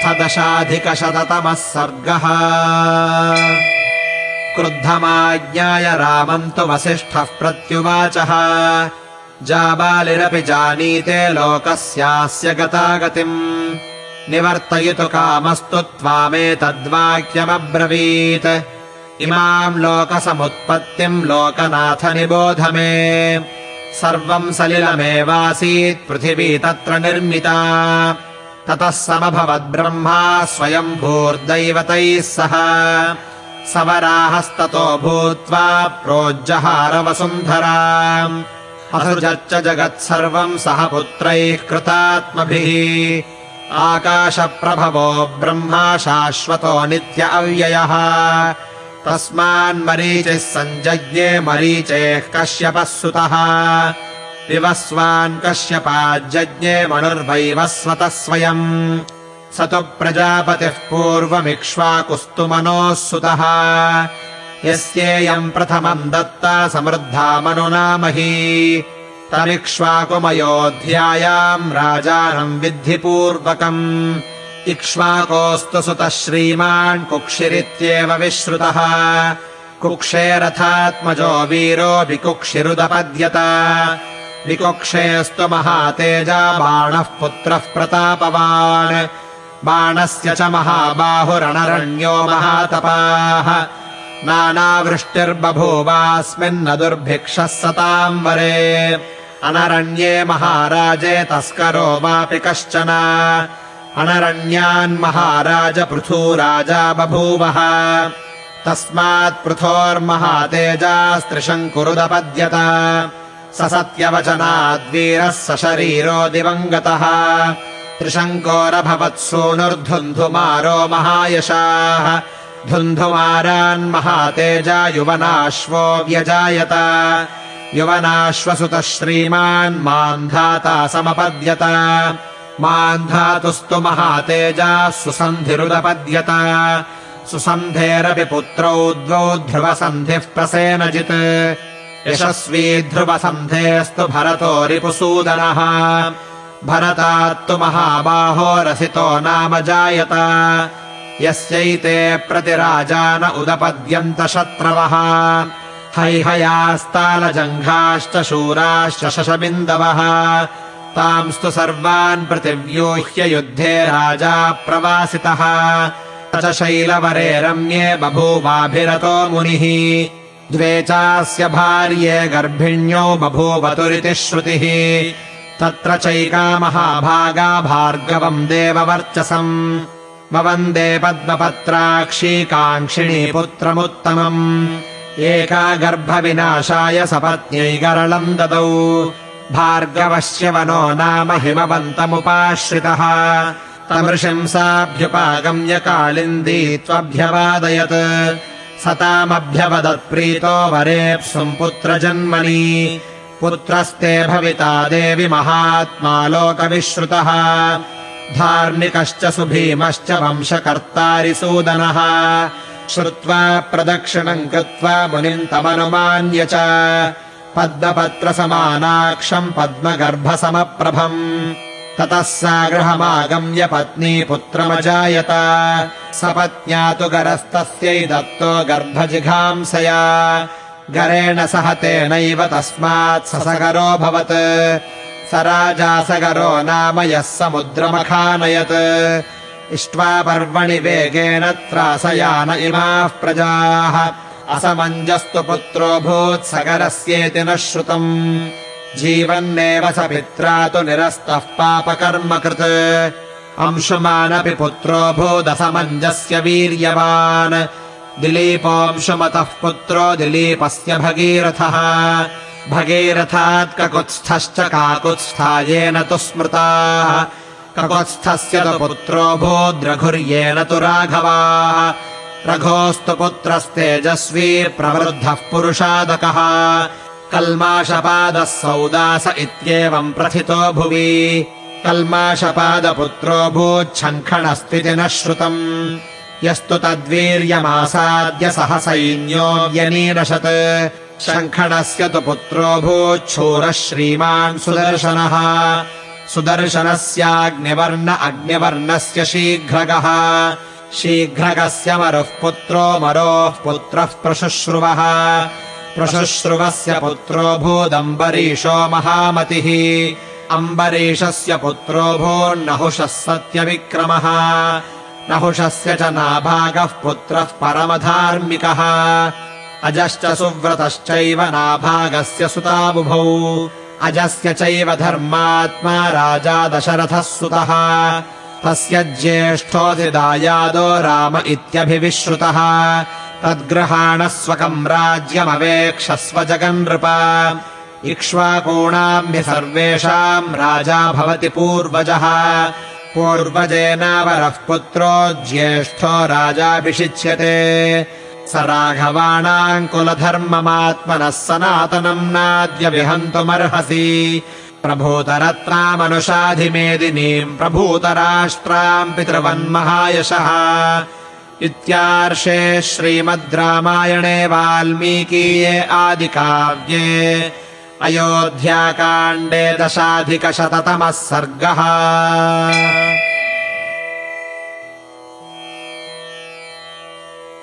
अथ दशाधिकशततमः सर्गः क्रुद्धमाज्ञाय रामम् तु वसिष्ठः प्रत्युवाचः जाबालिरपि जानीते लोकस्यास्य गतागतिम् निवर्तयितु कामस्तु त्वामेतद्वाक्यमब्रवीत् इमाम् लोकसमुत्पत्तिम् लोकनाथ निबोध मे सर्वम् सलिलमेवासीत् पृथिवी तत्र निर्मिता ततः समभवद्ब्रह्मा स्वयम् भूर्दैवतैः सह। सवराहस्ततो भूत्वा प्रोज्जहारवसुन्धरा। असृजच्च जगत्सर्वम् सह पुत्रैः कृतात्मभिः। आकाशप्रभवो ब्रह्मा शाश्वतो नित्य अव्ययः। तस्मान्मरीचिः सञ्जज्ञे मरीचेः कश्यपः सुतः विवस्वान् कश्यपाज्जज्ञे मनुर्वैवस्वतः स्वयम्। स तु प्रजापतिः पूर्वमिक्ष्वाकुस्तु मनोः सुतः यस्येयम् प्रथमम् दत्ता समृद्धा मनुनामही तमिक्ष्वाकुमयोऽध्यायाम् राजानम् विद्धिपूर्वकम्। इक्ष्वाकोऽस्तु सुतः श्रीमान् कुक्षिरित्येव विश्रुतः। कुक्षेरथात्मजो वीरो विकुक्षिरुदपद्यत विकुक्षेऽस्तु महातेजा बाणः पुत्रः प्रतापवान्। बाणस्य च महाबाहुरणरण्यो महातपाः। नानावृष्टिर्बभूवास्मिन्न दुर्भिक्षः सताम् वरे अनरण्ये महाराजे तस्करो वापि कश्चन। अनरण्यान्महाराज पृथूराजा बभूवः। तस्मात् पृथोर्महातेजास्त्रिशङ्कुरुदपद्यत स सत्यवचनाद्वीरः स शरीरो दिवङ्गतः। त्रिशङ्कोरभवत्सूनुर्धुन्धुमारो महायशाः। धुन्धुमारान्महातेजा युवनाश्वो व्यजायत। युवनाश्वसुतः श्रीमान् मान्धाता समपद्यत। मान्धातुस्तु महातेजाः सुसन्धिरुदपद्यत। सुसन्धेरपि पुत्रौ द्वौ ध्रुवसन्धिः प्रसेनजित् यशस्वी ध्रुवसन्धेस्तु भरतो रिपुसूदनः। भरतात्तु महाबाहो रसितो नाम जायत। यस्यैते प्रतिराजान उदपद्यन्त शत्रवः। हैहयास्तालजङ्घाश्च शूराश्च शशबिन्दवः। तांस्तु सर्वान् प्रतिव्यूह्य युद्धे राजा प्रवासितः। स च शैलवरे रम्ये बभूवाभिरतो मुनिः द्वे चास्य भार्ये गर्भिण्यौ बभूवतुरिति श्रुतिः। तत्र चैका महाभागा भार्गवम् देववर्चसम्। ववन्दे पद्मपत्राक्षी काङ्क्षिणी पुत्रमुत्तमम्। एका गर्भविनाशाय सपत्न्यै गरलम् ददौ। भार्गवस्य वनो नाम हिमवन्तमुपाश्रितः। तमृशंसाभ्युपागम्य कालिन्दी त्वभ्यवादयत् सतामभ्यवदत्प्रीतो वरेप्सुम् पुत्रजन्मनि। पुत्रस्ते भविता देवि महात्मा लोकविश्रुतः। धार्मिकश्च सुभीमश्च वंशकर्तारिसूदनः श्रुत्वा प्रदक्षिणम् कृत्वा मुनिम् तमनुमान्य च। पद्मपत्रसमानाक्षम् पद्मगर्भसमप्रभम् ततः सा गृहमागम्य पत्नी पुत्रमजायत। सपत्न्या तु गरस्तस्यै दत्तो गर्भजिघांसया। गरेण सह तेनैव तस्मात् ससगरोऽभवत् स राजा सगरो नाम यः समुद्रमखानयत्। इष्ट्वा पर्वणि वेगेन त्रासयान इमाः प्रजाः। असमञ्जस्तु पुत्रो भूत्सगरस्येति न श्रुतम् जीवन्नेव स पित्रा तु निरस्तः पापकर्म कृत्। अंशुमानपि पुत्रो भूदसमञ्जस्य वीर्यवान्। दिलीपोऽंशुमतः पुत्रो दिलीपस्य भगीरथः। भगीरथात् ककुत्स्थश्च काकुत्स्थायेन तु स्मृताः। ककुत्स्थस्य तु पुत्रो भूद्रघुर्येण तु राघवाः। रघोस्तु पुत्रस्तेजस्वी प्रवृद्धः पुरुषादकः कल्माषपादः सौदास इत्येवम् प्रथितो भुवि। कल्माषपादपुत्रो भूच्छङ्खणस्तिति न श्रुतम्। यस्तु तद्वीर्यमासाद्य सह सैन्यो व्यनीरशत्। शङ्खणस्य तु पुत्रो भूच्छूरः श्रीमान् सुदर्शनः। सुदर्शनस्याग्निवर्ण अग्निवर्णस्य शीघ्रगः। शीघ्रगस्य मरुः पुत्रो मरोः पुत्रः प्रशुश्रुवः प्रशुश्रुवस्य पुत्रो भूदम्बरीशो महामतिः। अम्बरीशस्य पुत्रो भूर्नहुषः सत्यविक्रमः। नहुषस्य च नाभागः पुत्रः परमधार्मिकः। अजश्च सुव्रतश्चैव नाभागस्य सुताबुभौ। अजस्य चैव धर्मात्मा राजा दशरथः सुतः। तस्य ज्येष्ठोऽधिदायादो राम इत्यभिविश्रुतः तद्ग्रहाणस्वकम् राज्यमवेक्षस्व जगन्नृप। इक्ष्वाकूणाम्भि सर्वेषाम् राजा भवति पूर्वजः। पूर्वजेनावरः पुत्रो ज्येष्ठो राजाभिषिच्यते। स राघवाणाम् कुलधर्ममात्मनः सनातनम् नाद्य विहन्तुमर्हसि। प्रभूतरत्नामनुषाधिमेदिनीम् प्रभूतराष्ट्राम् पितृवन्महायशः इत्यार्षे श्रीमद् रामायणे वाल्मीकीये आदिकाव्ये अयोध्याकाण्डे दशाधिकशततमः सर्गः